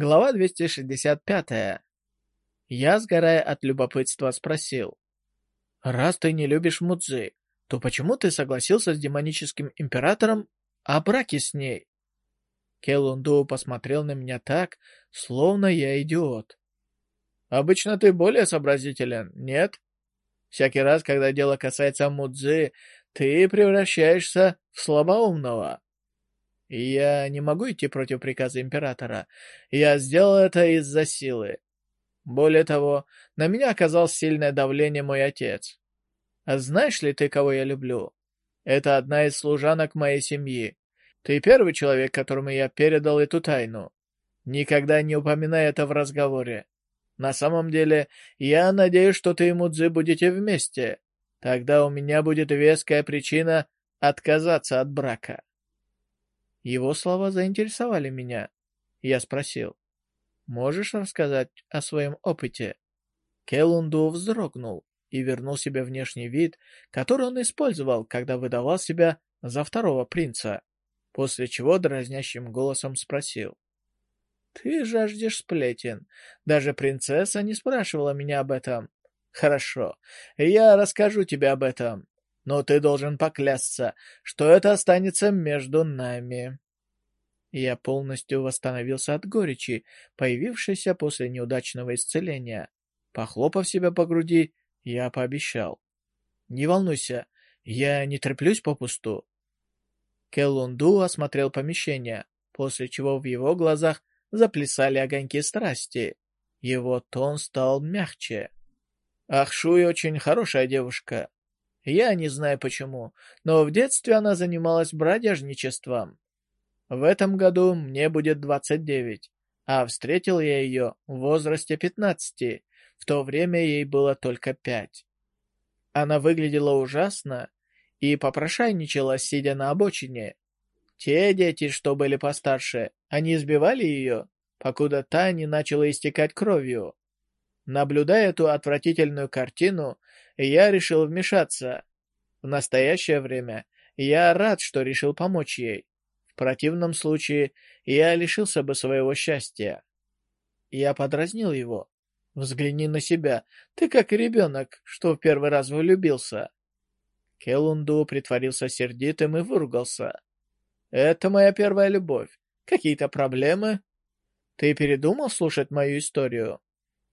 Глава 265. Я, сгорая от любопытства, спросил. «Раз ты не любишь Мудзи, то почему ты согласился с демоническим императором о браке с ней?» Келунду посмотрел на меня так, словно я идиот. «Обычно ты более сообразителен, нет? Всякий раз, когда дело касается Мудзи, ты превращаешься в слабоумного. Я не могу идти против приказа императора. Я сделал это из-за силы. Более того, на меня оказал сильное давление мой отец. А знаешь ли ты, кого я люблю? Это одна из служанок моей семьи. Ты первый человек, которому я передал эту тайну. Никогда не упоминай это в разговоре. На самом деле, я надеюсь, что ты и Мудзи будете вместе. Тогда у меня будет веская причина отказаться от брака. Его слова заинтересовали меня. Я спросил, «Можешь рассказать о своем опыте?» Келунду вздрогнул и вернул себе внешний вид, который он использовал, когда выдавал себя за второго принца, после чего дразнящим голосом спросил. «Ты жаждешь сплетен. Даже принцесса не спрашивала меня об этом. Хорошо, я расскажу тебе об этом но ты должен поклясться, что это останется между нами». Я полностью восстановился от горечи, появившейся после неудачного исцеления. Похлопав себя по груди, я пообещал. «Не волнуйся, я не треплюсь попусту». Келунду осмотрел помещение, после чего в его глазах заплясали огоньки страсти. Его тон стал мягче. «Ахшуй очень хорошая девушка. Я не знаю почему, но в детстве она занималась бродяжничеством. В этом году мне будет 29, а встретил я ее в возрасте 15, в то время ей было только 5. Она выглядела ужасно и попрошайничала, сидя на обочине. Те дети, что были постарше, они избивали ее, покуда та не начала истекать кровью. Наблюдая эту отвратительную картину, я решил вмешаться. В настоящее время я рад, что решил помочь ей. В противном случае я лишился бы своего счастья. Я подразнил его. «Взгляни на себя. Ты как ребенок, что в первый раз влюбился». Келунду притворился сердитым и выругался. «Это моя первая любовь. Какие-то проблемы?» «Ты передумал слушать мою историю?»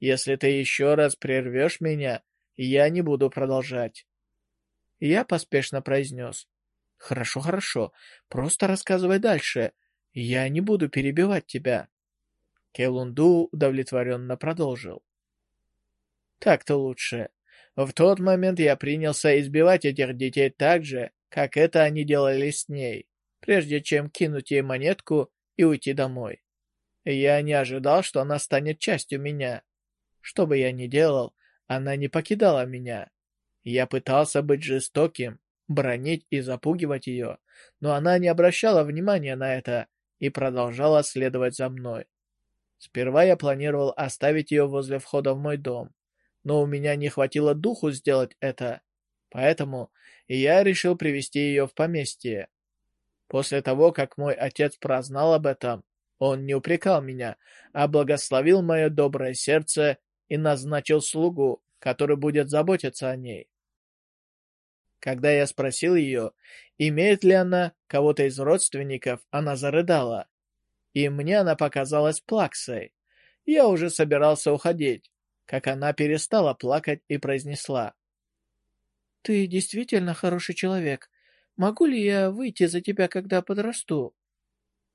Если ты еще раз прервешь меня, я не буду продолжать. Я поспешно произнес. Хорошо, хорошо, просто рассказывай дальше. Я не буду перебивать тебя. Келунду удовлетворенно продолжил. Так-то лучше. В тот момент я принялся избивать этих детей так же, как это они делали с ней, прежде чем кинуть ей монетку и уйти домой. Я не ожидал, что она станет частью меня. Что бы я ни делал, она не покидала меня. Я пытался быть жестоким, бронить и запугивать ее, но она не обращала внимания на это и продолжала следовать за мной. Сперва я планировал оставить ее возле входа в мой дом, но у меня не хватило духу сделать это, поэтому я решил привести ее в поместье. После того, как мой отец прознал об этом, он не упрекал меня, а благословил мое доброе сердце и назначил слугу, который будет заботиться о ней. Когда я спросил ее, имеет ли она кого-то из родственников, она зарыдала. И мне она показалась плаксой. Я уже собирался уходить, как она перестала плакать и произнесла. «Ты действительно хороший человек. Могу ли я выйти за тебя, когда подрасту?»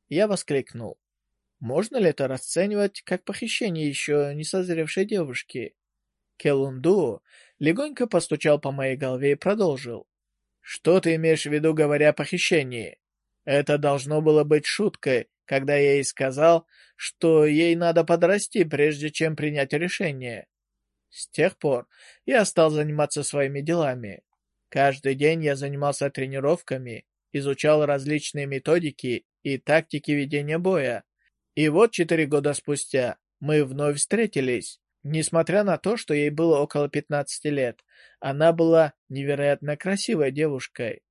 Я воскликнул. Можно ли это расценивать как похищение еще не созревшей девушки? Келунду легонько постучал по моей голове и продолжил. «Что ты имеешь в виду, говоря о похищении? Это должно было быть шуткой, когда я ей сказал, что ей надо подрасти, прежде чем принять решение. С тех пор я стал заниматься своими делами. Каждый день я занимался тренировками, изучал различные методики и тактики ведения боя, и вот четыре года спустя мы вновь встретились. Несмотря на то, что ей было около 15 лет, она была невероятно красивой девушкой.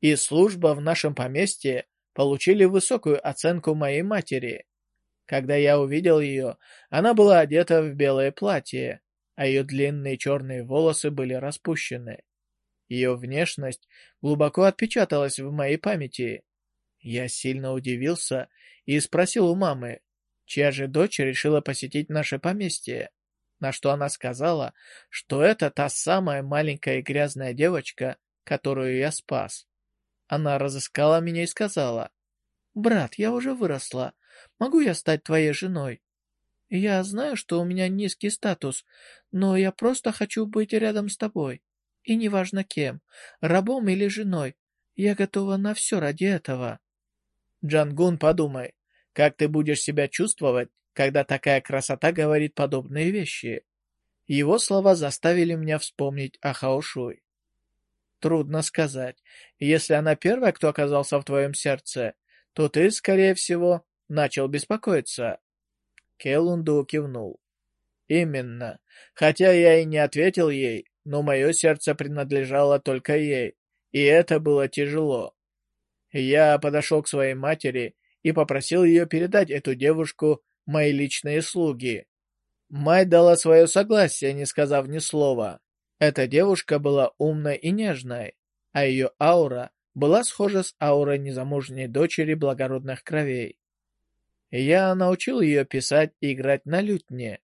И служба в нашем поместье получили высокую оценку моей матери. Когда я увидел ее, она была одета в белое платье, а ее длинные черные волосы были распущены. Ее внешность глубоко отпечаталась в моей памяти. Я сильно удивился и спросил у мамы, чья же дочь решила посетить наше поместье, на что она сказала, что это та самая маленькая грязная девочка, которую я спас. Она разыскала меня и сказала, «Брат, я уже выросла. Могу я стать твоей женой?» «Я знаю, что у меня низкий статус, но я просто хочу быть рядом с тобой. И неважно кем, рабом или женой, я готова на все ради этого». Джангун, подумай, как ты будешь себя чувствовать, когда такая красота говорит подобные вещи? Его слова заставили меня вспомнить о Хаошуй. Трудно сказать. Если она первая, кто оказался в твоем сердце, то ты, скорее всего, начал беспокоиться. Келунду кивнул. Именно. Хотя я и не ответил ей, но мое сердце принадлежало только ей, и это было тяжело. Я подошел к своей матери и попросил ее передать эту девушку мои личные слуги. Мать дала свое согласие, не сказав ни слова. Эта девушка была умной и нежной, а ее аура была схожа с аурой незамужней дочери благородных кровей. Я научил ее писать и играть на лютне.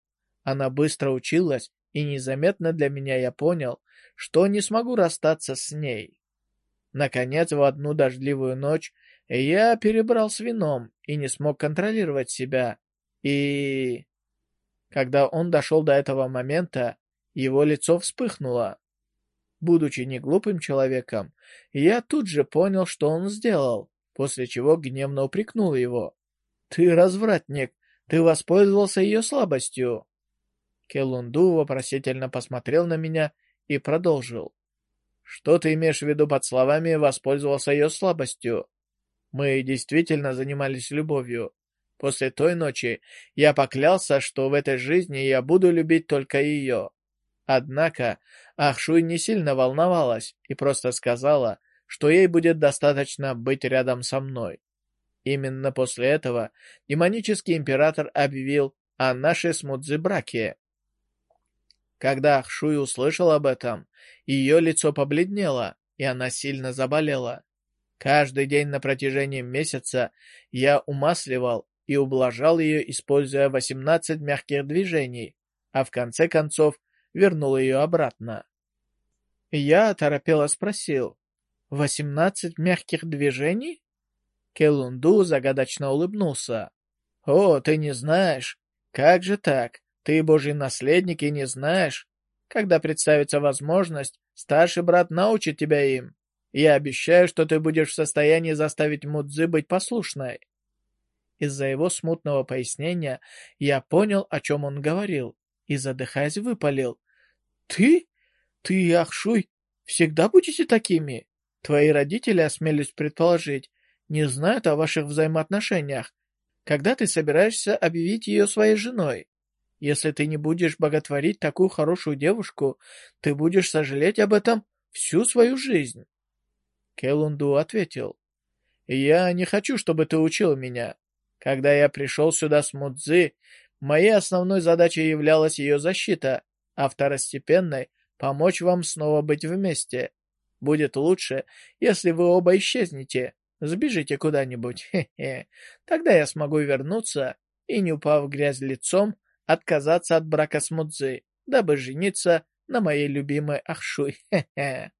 Она быстро училась, и незаметно для меня я понял, что не смогу расстаться с ней. Наконец, в одну дождливую ночь я перебрал с вином и не смог контролировать себя. И... Когда он дошел до этого момента, его лицо вспыхнуло. Будучи не глупым человеком, я тут же понял, что он сделал, после чего гневно упрекнул его. «Ты развратник! Ты воспользовался ее слабостью!» Келунду вопросительно посмотрел на меня и продолжил. «Что ты имеешь в виду под словами «воспользовался ее слабостью»?» Мы действительно занимались любовью. После той ночи я поклялся, что в этой жизни я буду любить только ее. Однако Ахшуй не сильно волновалась и просто сказала, что ей будет достаточно быть рядом со мной. Именно после этого демонический император объявил о нашей с браке. Когда Ахшуй услышал об этом, ее лицо побледнело, и она сильно заболела. Каждый день на протяжении месяца я умасливал и ублажал ее, используя 18 мягких движений, а в конце концов вернул ее обратно. Я торопело спросил, «Восемнадцать мягких движений?» Келунду загадочно улыбнулся. «О, ты не знаешь? Как же так? Ты божий наследник и не знаешь? Когда представится возможность, старший брат научит тебя им. Я обещаю, что ты будешь в состоянии заставить Мудзи быть послушной». Из-за его смутного пояснения я понял, о чем он говорил, и, задыхаясь, выпалил. «Ты? Ты Ахшуй всегда будете такими? Твои родители, осмелюсь предположить, не знают о ваших взаимоотношениях. Когда ты собираешься объявить ее своей женой? Если ты не будешь боготворить такую хорошую девушку, ты будешь сожалеть об этом всю свою жизнь. Келунду ответил. «Я не хочу, чтобы ты учил меня. Когда я пришел сюда с Мудзи, моей основной задачей являлась ее защита, а второстепенной — помочь вам снова быть вместе. Будет лучше, если вы оба исчезнете, сбежите куда-нибудь, хе-хе. Тогда я смогу вернуться и, не упав грязь лицом, отказаться от брака с Мудзи, дабы жениться на моей любимой Ахшуй, хе-хе.